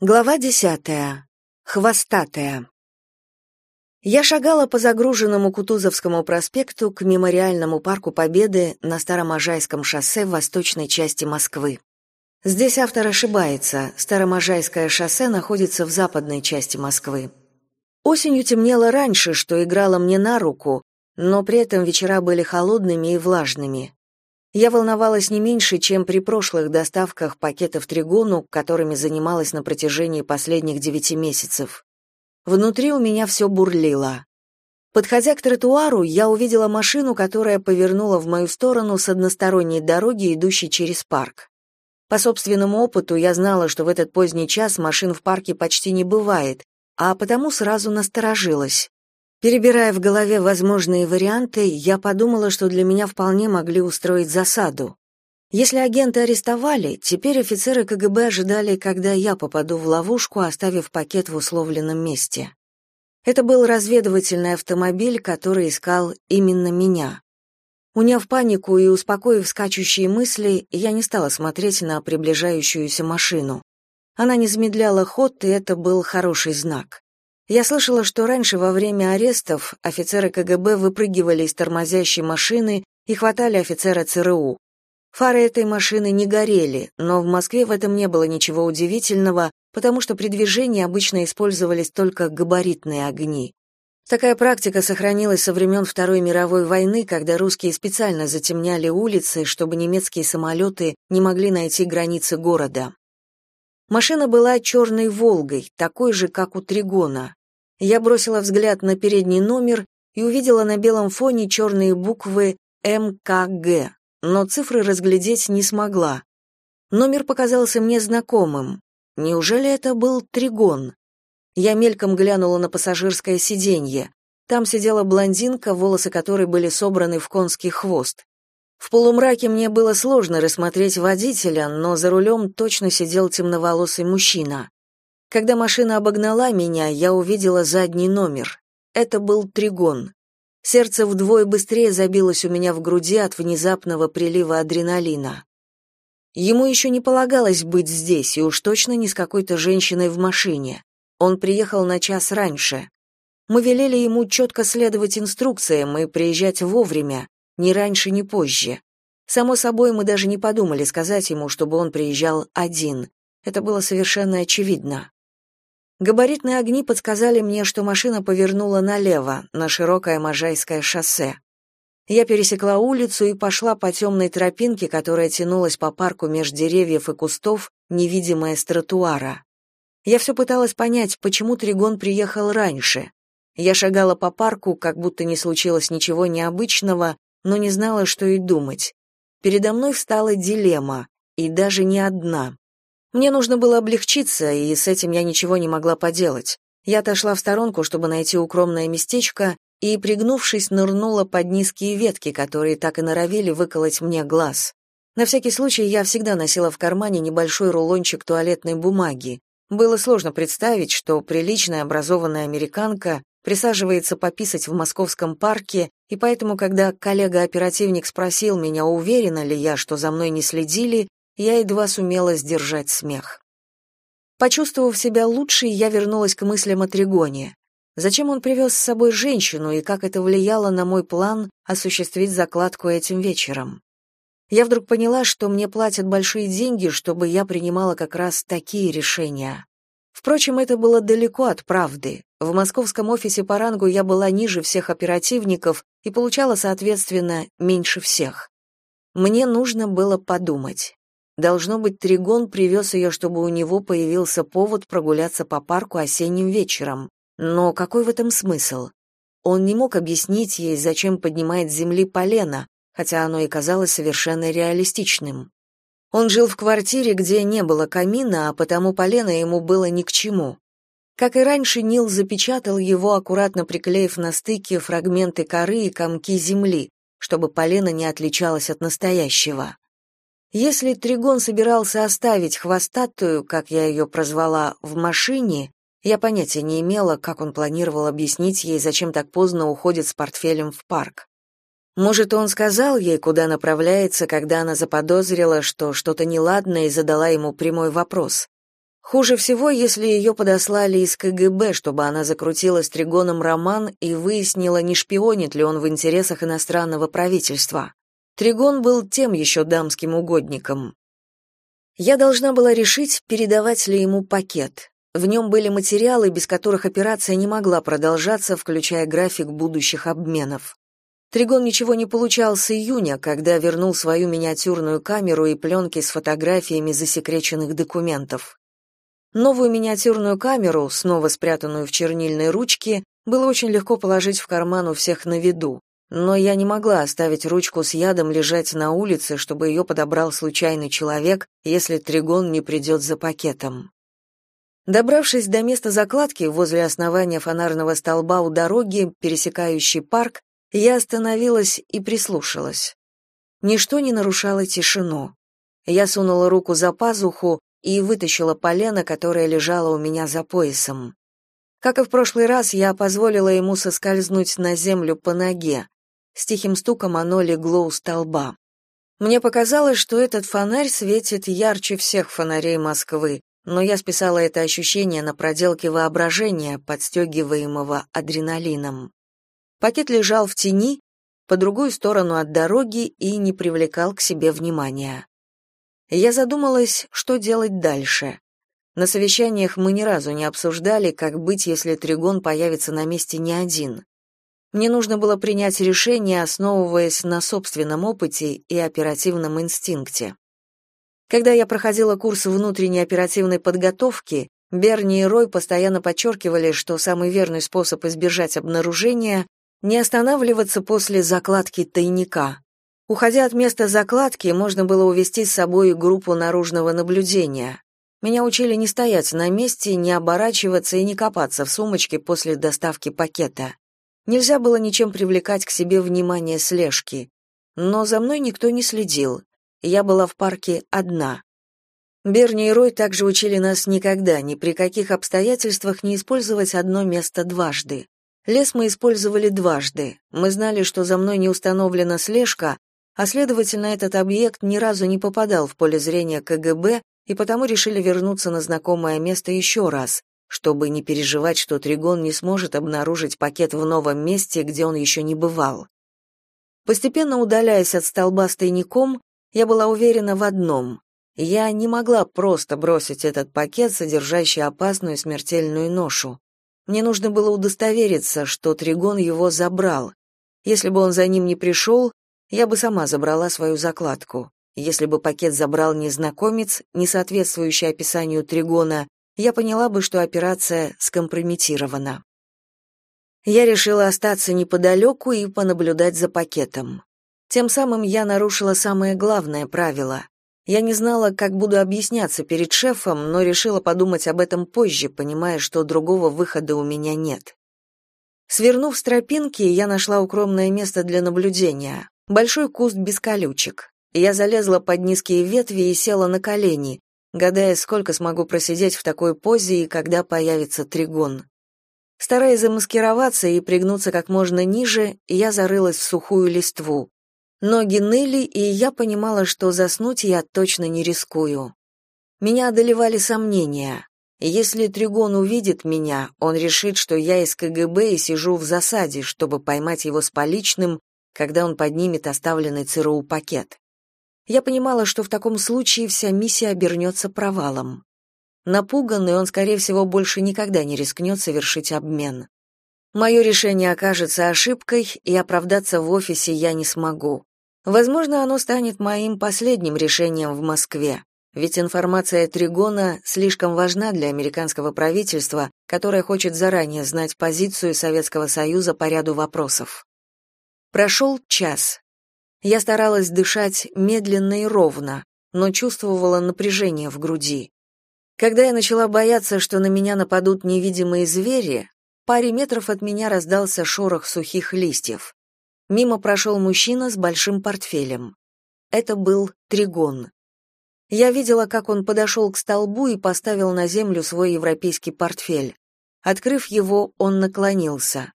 Глава десятая. Хвостатая. Я шагала по загруженному Кутузовскому проспекту к мемориальному парку Победы на Староможайском шоссе в восточной части Москвы. Здесь автор ошибается. Староможайское шоссе находится в западной части Москвы. Осенью темнело раньше, что играло мне на руку, но при этом вечера были холодными и влажными. Я волновалась не меньше, чем при прошлых доставках пакетов Тригону, которыми занималась на протяжении последних девяти месяцев. Внутри у меня все бурлило. Подходя к тротуару, я увидела машину, которая повернула в мою сторону с односторонней дороги, идущей через парк. По собственному опыту я знала, что в этот поздний час машин в парке почти не бывает, а потому сразу насторожилась. Перебирая в голове возможные варианты, я подумала, что для меня вполне могли устроить засаду. Если агенты арестовали, теперь офицеры КГБ ожидали, когда я попаду в ловушку, оставив пакет в условленном месте. Это был разведывательный автомобиль, который искал именно меня. Уняв панику и успокоив скачущие мысли, я не стала смотреть на приближающуюся машину. Она не замедляла ход, и это был хороший знак. Я слышала, что раньше во время арестов офицеры КГБ выпрыгивали из тормозящей машины и хватали офицера ЦРУ. Фары этой машины не горели, но в Москве в этом не было ничего удивительного, потому что при движении обычно использовались только габаритные огни. Такая практика сохранилась со времен Второй мировой войны, когда русские специально затемняли улицы, чтобы немецкие самолеты не могли найти границы города. Машина была черной «Волгой», такой же, как у Тригона. Я бросила взгляд на передний номер и увидела на белом фоне черные буквы МКГ, но цифры разглядеть не смогла. Номер показался мне знакомым. Неужели это был Тригон? Я мельком глянула на пассажирское сиденье. Там сидела блондинка, волосы которой были собраны в конский хвост. В полумраке мне было сложно рассмотреть водителя, но за рулем точно сидел темноволосый мужчина. Когда машина обогнала меня, я увидела задний номер. Это был Тригон. Сердце вдвое быстрее забилось у меня в груди от внезапного прилива адреналина. Ему еще не полагалось быть здесь, и уж точно не с какой-то женщиной в машине. Он приехал на час раньше. Мы велели ему четко следовать инструкциям и приезжать вовремя, ни раньше, ни позже. Само собой, мы даже не подумали сказать ему, чтобы он приезжал один. Это было совершенно очевидно. Габаритные огни подсказали мне, что машина повернула налево, на широкое Можайское шоссе. Я пересекла улицу и пошла по темной тропинке, которая тянулась по парку меж деревьев и кустов, невидимая с тротуара. Я все пыталась понять, почему Тригон приехал раньше. Я шагала по парку, как будто не случилось ничего необычного, но не знала, что и думать. Передо мной встала дилемма, и даже не одна. Мне нужно было облегчиться, и с этим я ничего не могла поделать. Я отошла в сторонку, чтобы найти укромное местечко, и, пригнувшись, нырнула под низкие ветки, которые так и норовили выколоть мне глаз. На всякий случай я всегда носила в кармане небольшой рулончик туалетной бумаги. Было сложно представить, что приличная образованная американка присаживается пописать в московском парке, и поэтому, когда коллега-оперативник спросил меня, уверена ли я, что за мной не следили, я едва сумела сдержать смех. Почувствовав себя лучше, я вернулась к мыслям о Тригоне. Зачем он привез с собой женщину и как это влияло на мой план осуществить закладку этим вечером? Я вдруг поняла, что мне платят большие деньги, чтобы я принимала как раз такие решения. Впрочем, это было далеко от правды. В московском офисе по рангу я была ниже всех оперативников и получала, соответственно, меньше всех. Мне нужно было подумать. Должно быть, Тригон привез ее, чтобы у него появился повод прогуляться по парку осенним вечером. Но какой в этом смысл? Он не мог объяснить ей, зачем поднимает с земли полено, хотя оно и казалось совершенно реалистичным. Он жил в квартире, где не было камина, а потому полено ему было ни к чему. Как и раньше, Нил запечатал его, аккуратно приклеив на стыке фрагменты коры и комки земли, чтобы полено не отличалось от настоящего. Если Тригон собирался оставить хвостатую, как я ее прозвала, в машине, я понятия не имела, как он планировал объяснить ей, зачем так поздно уходит с портфелем в парк. Может, он сказал ей, куда направляется, когда она заподозрила, что что-то неладное и задала ему прямой вопрос. Хуже всего, если ее подослали из КГБ, чтобы она закрутила с Тригоном роман и выяснила, не шпионит ли он в интересах иностранного правительства. Тригон был тем еще дамским угодником. Я должна была решить, передавать ли ему пакет. В нем были материалы, без которых операция не могла продолжаться, включая график будущих обменов. Тригон ничего не получал с июня, когда вернул свою миниатюрную камеру и пленки с фотографиями засекреченных документов. Новую миниатюрную камеру, снова спрятанную в чернильной ручке, было очень легко положить в карман у всех на виду. Но я не могла оставить ручку с ядом лежать на улице, чтобы ее подобрал случайный человек, если Тригон не придет за пакетом. Добравшись до места закладки возле основания фонарного столба у дороги, пересекающей парк, я остановилась и прислушалась. Ничто не нарушало тишину. Я сунула руку за пазуху и вытащила полено, которое лежало у меня за поясом. Как и в прошлый раз, я позволила ему соскользнуть на землю по ноге. С тихим стуком оно легло у столба. Мне показалось, что этот фонарь светит ярче всех фонарей Москвы, но я списала это ощущение на проделки воображения, подстегиваемого адреналином. Пакет лежал в тени, по другую сторону от дороги и не привлекал к себе внимания. Я задумалась, что делать дальше. На совещаниях мы ни разу не обсуждали, как быть, если Тригон появится на месте не один. Мне нужно было принять решение, основываясь на собственном опыте и оперативном инстинкте. Когда я проходила курс внутренней оперативной подготовки, Берни и Рой постоянно подчеркивали, что самый верный способ избежать обнаружения — не останавливаться после закладки тайника. Уходя от места закладки, можно было увести с собой группу наружного наблюдения. Меня учили не стоять на месте, не оборачиваться и не копаться в сумочке после доставки пакета. Нельзя было ничем привлекать к себе внимание слежки. Но за мной никто не следил. Я была в парке одна. Берни и Рой также учили нас никогда, ни при каких обстоятельствах не использовать одно место дважды. Лес мы использовали дважды. Мы знали, что за мной не установлена слежка, а следовательно, этот объект ни разу не попадал в поле зрения КГБ, и потому решили вернуться на знакомое место еще раз, чтобы не переживать, что Тригон не сможет обнаружить пакет в новом месте, где он еще не бывал. Постепенно удаляясь от столба с тайником, я была уверена в одном. Я не могла просто бросить этот пакет, содержащий опасную смертельную ношу. Мне нужно было удостовериться, что Тригон его забрал. Если бы он за ним не пришел, я бы сама забрала свою закладку. Если бы пакет забрал незнакомец, не соответствующий описанию Тригона, я поняла бы, что операция скомпрометирована. Я решила остаться неподалеку и понаблюдать за пакетом. Тем самым я нарушила самое главное правило. Я не знала, как буду объясняться перед шефом, но решила подумать об этом позже, понимая, что другого выхода у меня нет. Свернув с тропинки, я нашла укромное место для наблюдения. Большой куст без колючек. Я залезла под низкие ветви и села на колени, гадая, сколько смогу просидеть в такой позе и когда появится тригон. Стараясь замаскироваться и пригнуться как можно ниже, я зарылась в сухую листву. Ноги ныли, и я понимала, что заснуть я точно не рискую. Меня одолевали сомнения. Если Тригон увидит меня, он решит, что я из КГБ и сижу в засаде, чтобы поймать его с поличным когда он поднимет оставленный ЦРУ пакет. Я понимала, что в таком случае вся миссия обернется провалом. Напуганный, он, скорее всего, больше никогда не рискнет совершить обмен. Мое решение окажется ошибкой, и оправдаться в офисе я не смогу. Возможно, оно станет моим последним решением в Москве, ведь информация Тригона слишком важна для американского правительства, которое хочет заранее знать позицию Советского Союза по ряду вопросов. Прошел час. Я старалась дышать медленно и ровно, но чувствовала напряжение в груди. Когда я начала бояться, что на меня нападут невидимые звери, паре метров от меня раздался шорох сухих листьев. Мимо прошел мужчина с большим портфелем. Это был Тригон. Я видела, как он подошел к столбу и поставил на землю свой европейский портфель. Открыв его, он наклонился.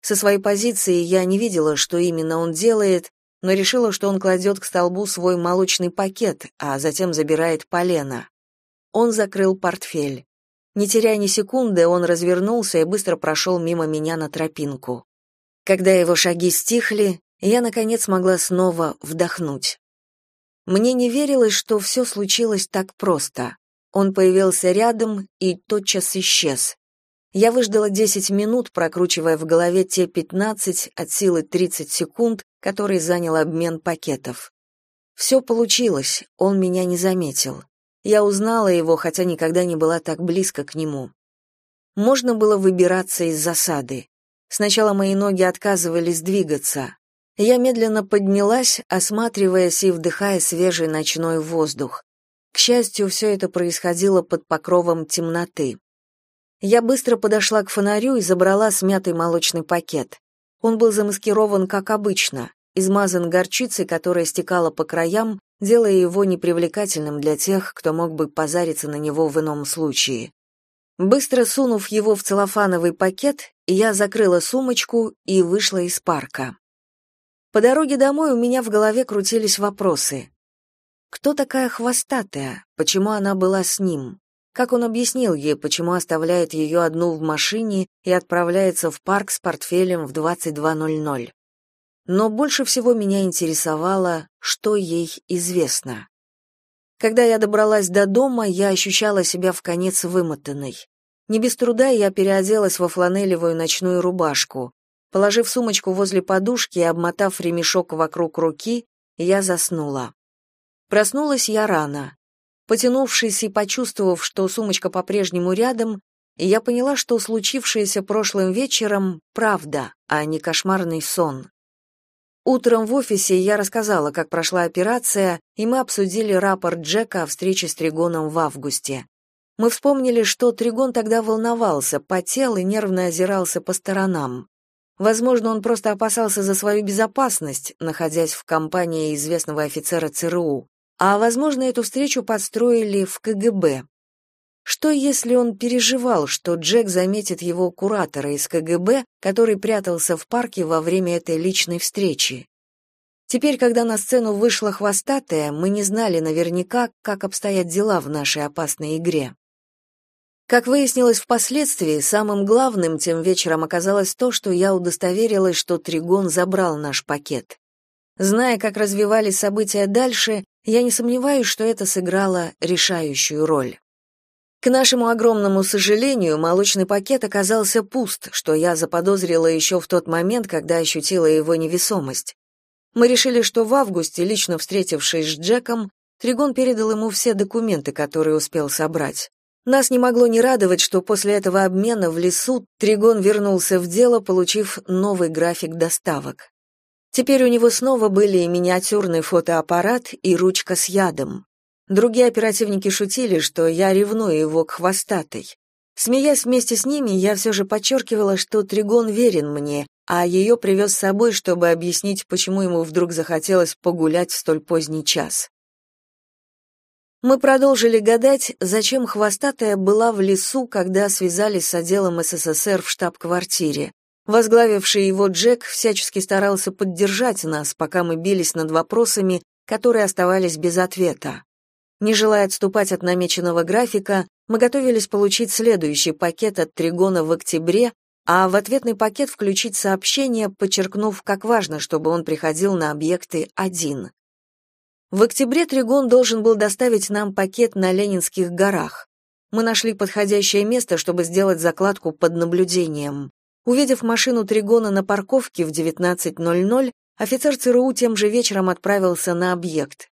Со своей позиции я не видела, что именно он делает, но решила, что он кладет к столбу свой молочный пакет, а затем забирает полено. он закрыл портфель. Не теряя ни секунды, он развернулся и быстро прошел мимо меня на тропинку. Когда его шаги стихли, я, наконец, могла снова вдохнуть. Мне не верилось, что все случилось так просто. Он появился рядом и тотчас исчез. Я выждала 10 минут, прокручивая в голове те 15 от силы 30 секунд, которые занял обмен пакетов. Все получилось, он меня не заметил. Я узнала его, хотя никогда не была так близко к нему. Можно было выбираться из засады. Сначала мои ноги отказывались двигаться. Я медленно поднялась, осматриваясь и вдыхая свежий ночной воздух. К счастью, все это происходило под покровом темноты. Я быстро подошла к фонарю и забрала смятый молочный пакет. Он был замаскирован, как обычно, измазан горчицей, которая стекала по краям, делая его непривлекательным для тех, кто мог бы позариться на него в ином случае. Быстро сунув его в целлофановый пакет, я закрыла сумочку и вышла из парка. По дороге домой у меня в голове крутились вопросы. Кто такая хвостатая? Почему она была с ним? Как он объяснил ей, почему оставляет ее одну в машине и отправляется в парк с портфелем в 22.00? Но больше всего меня интересовало, что ей известно. Когда я добралась до дома, я ощущала себя в конец вымотанной. Не без труда я переоделась во фланелевую ночную рубашку. Положив сумочку возле подушки и обмотав ремешок вокруг руки, я заснула. Проснулась я рано. Потянувшись и почувствовав, что сумочка по-прежнему рядом, я поняла, что случившееся прошлым вечером — правда, а не кошмарный сон. Утром в офисе я рассказала, как прошла операция, и мы обсудили рапорт Джека о встрече с Тригоном в августе. Мы вспомнили, что Тригон тогда волновался, потел и нервно озирался по сторонам. Возможно, он просто опасался за свою безопасность, находясь в компании известного офицера ЦРУ. А, возможно, эту встречу подстроили в КГБ. Что если он переживал, что Джек заметит его куратора из КГБ, который прятался в парке во время этой личной встречи? Теперь, когда на сцену вышла хвостатая, мы не знали наверняка, как обстоят дела в нашей опасной игре. Как выяснилось впоследствии, самым главным тем вечером оказалось то, что я удостоверилась, что Тригон забрал наш пакет. Зная, как развивались события дальше, я не сомневаюсь, что это сыграло решающую роль. К нашему огромному сожалению, молочный пакет оказался пуст, что я заподозрила еще в тот момент, когда ощутила его невесомость. Мы решили, что в августе, лично встретившись с Джеком, Тригон передал ему все документы, которые успел собрать. Нас не могло не радовать, что после этого обмена в лесу Тригон вернулся в дело, получив новый график доставок. Теперь у него снова были и миниатюрный фотоаппарат, и ручка с ядом. Другие оперативники шутили, что я ревную его к хвостатой. Смеясь вместе с ними, я все же подчеркивала, что Тригон верен мне, а ее привез с собой, чтобы объяснить, почему ему вдруг захотелось погулять в столь поздний час. Мы продолжили гадать, зачем хвостатая была в лесу, когда связались с отделом СССР в штаб-квартире. Возглавивший его Джек всячески старался поддержать нас, пока мы бились над вопросами, которые оставались без ответа. Не желая отступать от намеченного графика, мы готовились получить следующий пакет от Тригона в октябре, а в ответный пакет включить сообщение, подчеркнув, как важно, чтобы он приходил на объекты один. В октябре Тригон должен был доставить нам пакет на Ленинских горах. Мы нашли подходящее место, чтобы сделать закладку под наблюдением. Увидев машину Тригона на парковке в 19.00, офицер ЦРУ тем же вечером отправился на объект.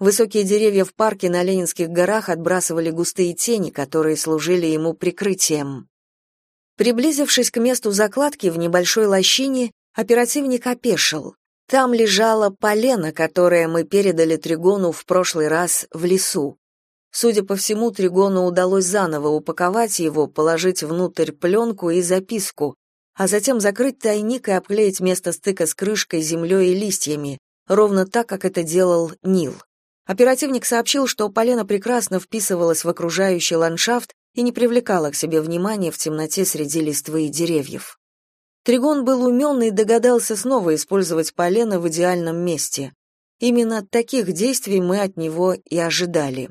Высокие деревья в парке на Ленинских горах отбрасывали густые тени, которые служили ему прикрытием. Приблизившись к месту закладки в небольшой лощине, оперативник опешил. Там лежало полено, которое мы передали Тригону в прошлый раз в лесу. Судя по всему, Тригону удалось заново упаковать его, положить внутрь пленку и записку, а затем закрыть тайник и обклеить место стыка с крышкой землей и листьями, ровно так, как это делал Нил. Оперативник сообщил, что полено прекрасно вписывалось в окружающий ландшафт и не привлекало к себе внимания в темноте среди листвы и деревьев. Тригон был умен и догадался снова использовать полено в идеальном месте. Именно таких действий мы от него и ожидали.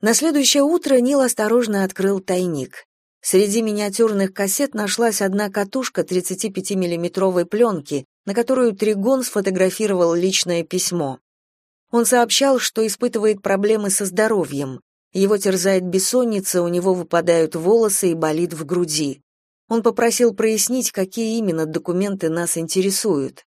На следующее утро Нил осторожно открыл тайник. Среди миниатюрных кассет нашлась одна катушка 35-миллиметровой пленки, на которую Тригон сфотографировал личное письмо. Он сообщал, что испытывает проблемы со здоровьем. Его терзает бессонница, у него выпадают волосы и болит в груди. Он попросил прояснить, какие именно документы нас интересуют.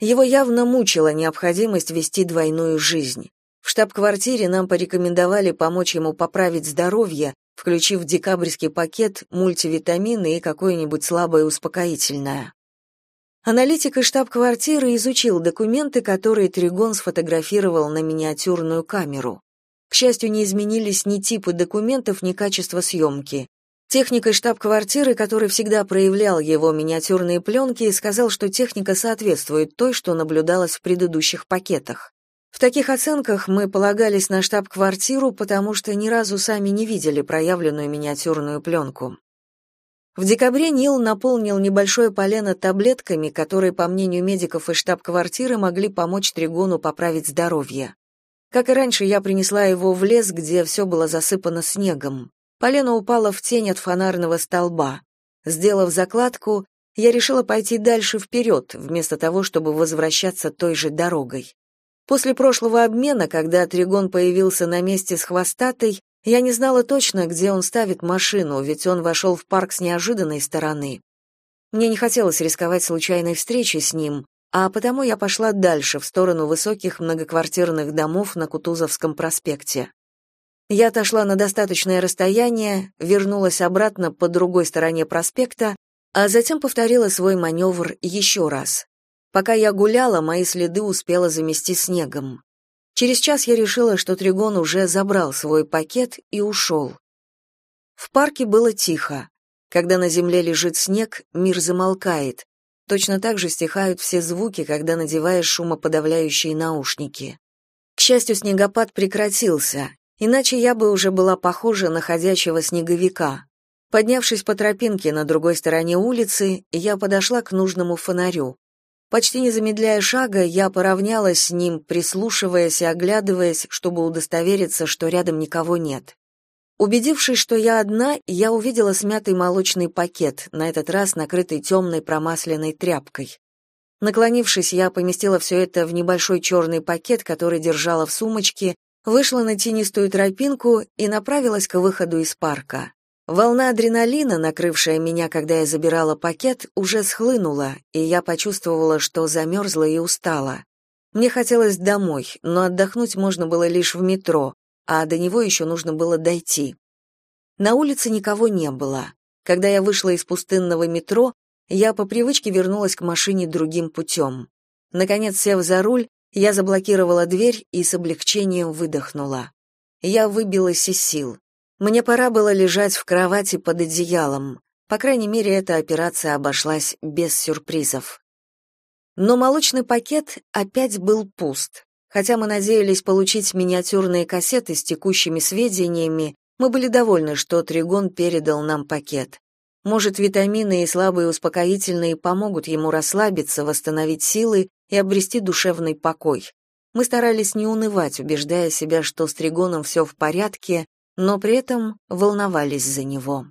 Его явно мучила необходимость вести двойную жизнь. В штаб-квартире нам порекомендовали помочь ему поправить здоровье, включив в декабрьский пакет мультивитамины и какое-нибудь слабое успокоительное. Аналитик из штаб-квартиры изучил документы, которые Тригон сфотографировал на миниатюрную камеру. К счастью, не изменились ни типы документов, ни качество съемки. Техник из штаб-квартиры, который всегда проявлял его миниатюрные пленки, сказал, что техника соответствует той, что наблюдалась в предыдущих пакетах. В таких оценках мы полагались на штаб-квартиру, потому что ни разу сами не видели проявленную миниатюрную пленку. В декабре Нил наполнил небольшое полено таблетками, которые, по мнению медиков из штаб-квартиры, могли помочь Тригону поправить здоровье. Как и раньше, я принесла его в лес, где все было засыпано снегом. Полено упало в тень от фонарного столба. Сделав закладку, я решила пойти дальше вперед, вместо того, чтобы возвращаться той же дорогой. После прошлого обмена, когда Тригон появился на месте с хвостатой, я не знала точно, где он ставит машину, ведь он вошел в парк с неожиданной стороны. Мне не хотелось рисковать случайной встречей с ним, а потому я пошла дальше, в сторону высоких многоквартирных домов на Кутузовском проспекте. Я отошла на достаточное расстояние, вернулась обратно по другой стороне проспекта, а затем повторила свой маневр еще раз. Пока я гуляла, мои следы успела замести снегом. Через час я решила, что Тригон уже забрал свой пакет и ушел. В парке было тихо. Когда на земле лежит снег, мир замолкает, Точно так же стихают все звуки, когда надеваешь шумоподавляющие наушники. К счастью, снегопад прекратился, иначе я бы уже была похожа на ходячего снеговика. Поднявшись по тропинке на другой стороне улицы, я подошла к нужному фонарю. Почти не замедляя шага, я поравнялась с ним, прислушиваясь и оглядываясь, чтобы удостовериться, что рядом никого нет. Убедившись, что я одна, я увидела смятый молочный пакет, на этот раз накрытый темной промасленной тряпкой. Наклонившись, я поместила все это в небольшой черный пакет, который держала в сумочке, вышла на тенистую тропинку и направилась к выходу из парка. Волна адреналина, накрывшая меня, когда я забирала пакет, уже схлынула, и я почувствовала, что замерзла и устала. Мне хотелось домой, но отдохнуть можно было лишь в метро, а до него еще нужно было дойти. На улице никого не было. Когда я вышла из пустынного метро, я по привычке вернулась к машине другим путем. Наконец, сев за руль, я заблокировала дверь и с облегчением выдохнула. Я выбилась из сил. Мне пора было лежать в кровати под одеялом. По крайней мере, эта операция обошлась без сюрпризов. Но молочный пакет опять был пуст. Хотя мы надеялись получить миниатюрные кассеты с текущими сведениями, мы были довольны, что Тригон передал нам пакет. Может, витамины и слабые успокоительные помогут ему расслабиться, восстановить силы и обрести душевный покой. Мы старались не унывать, убеждая себя, что с Тригоном все в порядке, но при этом волновались за него.